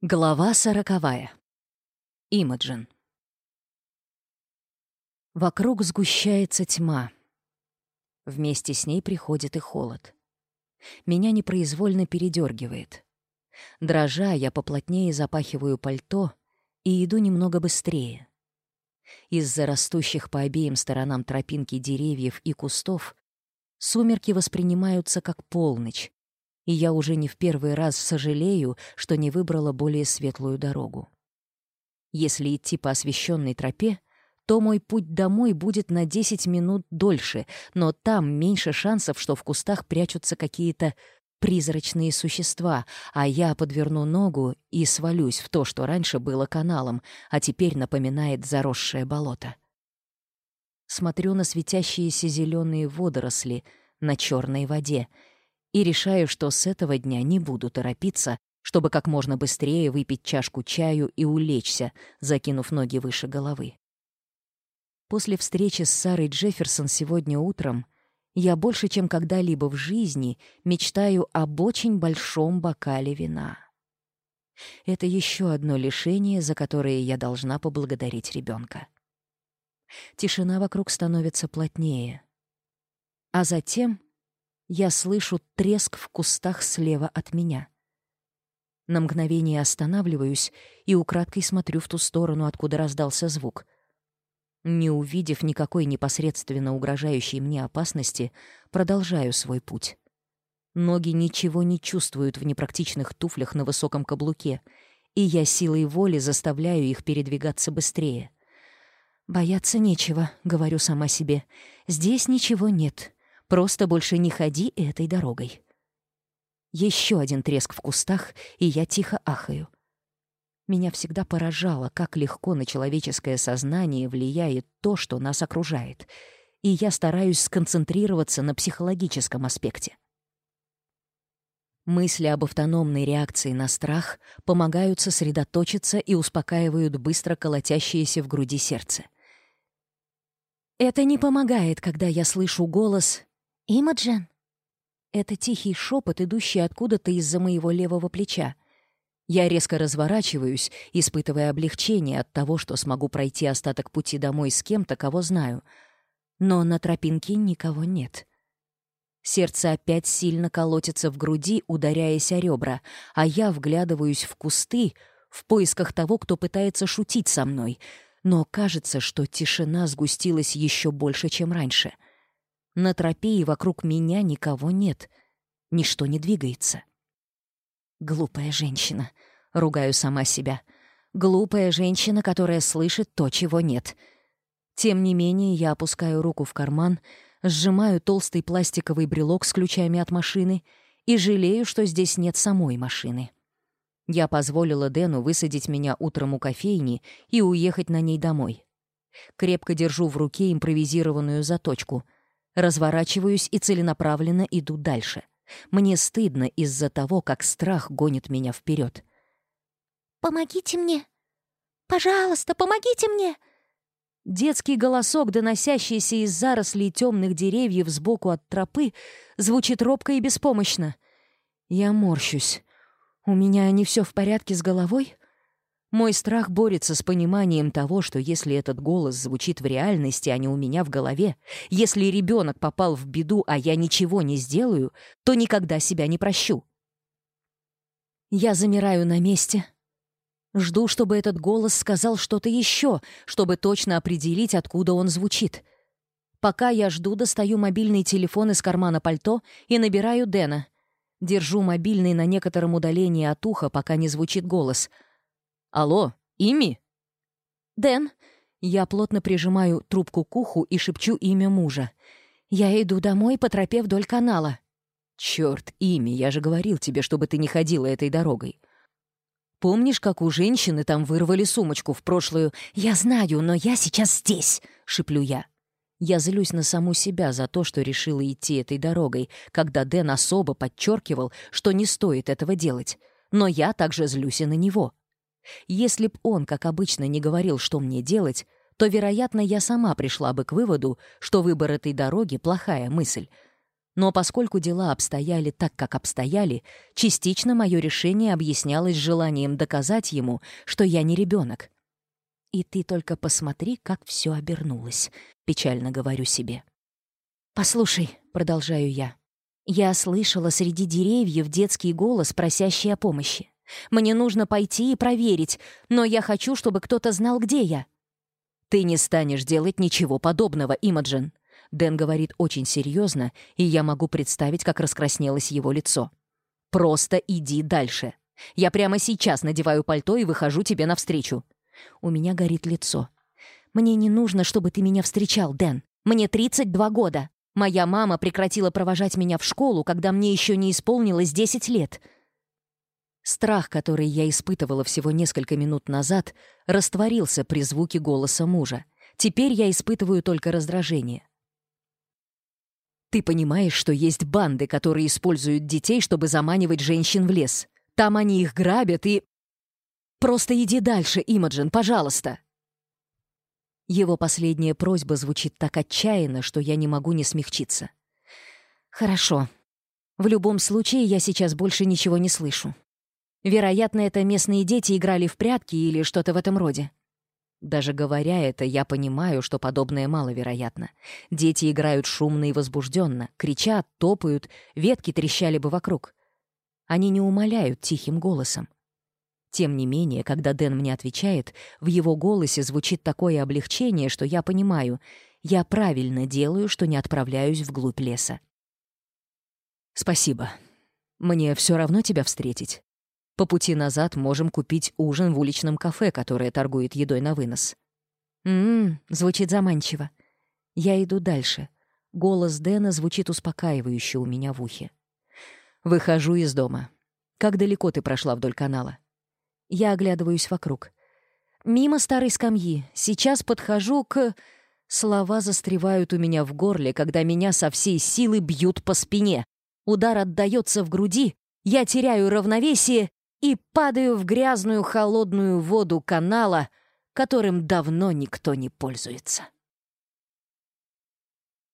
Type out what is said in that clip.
Глава сороковая. Имаджин. Вокруг сгущается тьма. Вместе с ней приходит и холод. Меня непроизвольно передергивает. Дрожа, я поплотнее запахиваю пальто и иду немного быстрее. Из-за растущих по обеим сторонам тропинки деревьев и кустов сумерки воспринимаются как полночь, и я уже не в первый раз сожалею, что не выбрала более светлую дорогу. Если идти по освещенной тропе, то мой путь домой будет на 10 минут дольше, но там меньше шансов, что в кустах прячутся какие-то призрачные существа, а я подверну ногу и свалюсь в то, что раньше было каналом, а теперь напоминает заросшее болото. Смотрю на светящиеся зеленые водоросли на черной воде — и решаю, что с этого дня не буду торопиться, чтобы как можно быстрее выпить чашку чаю и улечься, закинув ноги выше головы. После встречи с Сарой Джефферсон сегодня утром я больше, чем когда-либо в жизни, мечтаю об очень большом бокале вина. Это еще одно лишение, за которое я должна поблагодарить ребенка. Тишина вокруг становится плотнее. А затем я слышу треск в кустах слева от меня. На мгновение останавливаюсь и украдкой смотрю в ту сторону, откуда раздался звук. Не увидев никакой непосредственно угрожающей мне опасности, продолжаю свой путь. Ноги ничего не чувствуют в непрактичных туфлях на высоком каблуке, и я силой воли заставляю их передвигаться быстрее. «Бояться нечего», — говорю сама себе. «Здесь ничего нет. Просто больше не ходи этой дорогой. Еще один треск в кустах, и я тихо ахаю. Меня всегда поражало, как легко на человеческое сознание влияет то, что нас окружает, и я стараюсь сконцентрироваться на психологическом аспекте. Мысли об автономной реакции на страх помогают сосредоточиться и успокаивают быстро колотящееся в груди сердце. Это не помогает, когда я слышу голос «Имаджин!» Это тихий шепот, идущий откуда-то из-за моего левого плеча. Я резко разворачиваюсь, испытывая облегчение от того, что смогу пройти остаток пути домой с кем-то, кого знаю. Но на тропинке никого нет. Сердце опять сильно колотится в груди, ударяясь о ребра, а я вглядываюсь в кусты в поисках того, кто пытается шутить со мной. Но кажется, что тишина сгустилась еще больше, чем раньше — на тропе и вокруг меня никого нет. Ничто не двигается. Глупая женщина. Ругаю сама себя. Глупая женщина, которая слышит то, чего нет. Тем не менее, я опускаю руку в карман, сжимаю толстый пластиковый брелок с ключами от машины и жалею, что здесь нет самой машины. Я позволила Дэну высадить меня утром у кофейни и уехать на ней домой. Крепко держу в руке импровизированную заточку — разворачиваюсь и целенаправленно иду дальше. Мне стыдно из-за того, как страх гонит меня вперед. «Помогите мне! Пожалуйста, помогите мне!» Детский голосок, доносящийся из зарослей темных деревьев сбоку от тропы, звучит робко и беспомощно. Я морщусь. У меня не все в порядке с головой? Мой страх борется с пониманием того, что если этот голос звучит в реальности, а не у меня в голове, если ребенок попал в беду, а я ничего не сделаю, то никогда себя не прощу. Я замираю на месте. Жду, чтобы этот голос сказал что-то еще, чтобы точно определить, откуда он звучит. Пока я жду, достаю мобильный телефон из кармана пальто и набираю Дэна. Держу мобильный на некотором удалении от уха, пока не звучит голос — Алло, Ими?» «Дэн». Я плотно прижимаю трубку к уху и шепчу имя мужа. «Я иду домой по тропе вдоль канала». «Чёрт, Ими, я же говорил тебе, чтобы ты не ходила этой дорогой». «Помнишь, как у женщины там вырвали сумочку в прошлую?» «Я знаю, но я сейчас здесь!» — шеплю я. Я злюсь на саму себя за то, что решила идти этой дорогой, когда Дэн особо подчеркивал, что не стоит этого делать. Но я также злюсь и на него. Если б он, как обычно, не говорил, что мне делать, то, вероятно, я сама пришла бы к выводу, что выбор этой дороги — плохая мысль. Но поскольку дела обстояли так, как обстояли, частично мое решение объяснялось желанием доказать ему, что я не ребенок. «И ты только посмотри, как все обернулось», — печально говорю себе. «Послушай», — продолжаю я, — «я слышала среди деревьев детский голос, просящий о помощи. Мне нужно пойти и проверить, но я хочу, чтобы кто-то знал, где я». «Ты не станешь делать ничего подобного, Имаджин», Дэн говорит очень серьезно, и я могу представить, как раскраснелось его лицо. «Просто иди дальше. Я прямо сейчас надеваю пальто и выхожу тебе навстречу». У меня горит лицо. «Мне не нужно, чтобы ты меня встречал, Дэн. Мне 32 года. Моя мама прекратила провожать меня в школу, когда мне еще не исполнилось 10 лет. Страх, который я испытывала всего несколько минут назад, растворился при звуке голоса мужа. Теперь я испытываю только раздражение. Ты понимаешь, что есть банды, которые используют детей, чтобы заманивать женщин в лес. Там они их грабят и... Просто иди дальше, Имаджин, пожалуйста. Его последняя просьба звучит так отчаянно, что я не могу не смягчиться. Хорошо. В любом случае, я сейчас больше ничего не слышу. Вероятно, это местные дети играли в прятки или что-то в этом роде. Даже говоря это, я понимаю, что подобное маловероятно. Дети играют шумно и возбужденно, кричат, топают, ветки трещали бы вокруг. Они не умоляют тихим голосом. Тем не менее, когда Дэн мне отвечает, в его голосе звучит такое облегчение, что я понимаю, я правильно делаю, что не отправляюсь вглубь леса. «Спасибо. Мне все равно тебя встретить». По пути назад можем купить ужин в уличном кафе, которое торгует едой на вынос. Мм, звучит заманчиво. Я иду дальше. Голос Дэна звучит успокаивающе у меня в ухе. Выхожу из дома. Как далеко ты прошла вдоль канала? Я оглядываюсь вокруг. Мимо старой скамьи. Сейчас подхожу к... Слова застревают у меня в горле, когда меня со всей силы бьют по спине. Удар отдаётся в груди, я теряю равновесие и падаю в грязную холодную воду канала, которым давно никто не пользуется.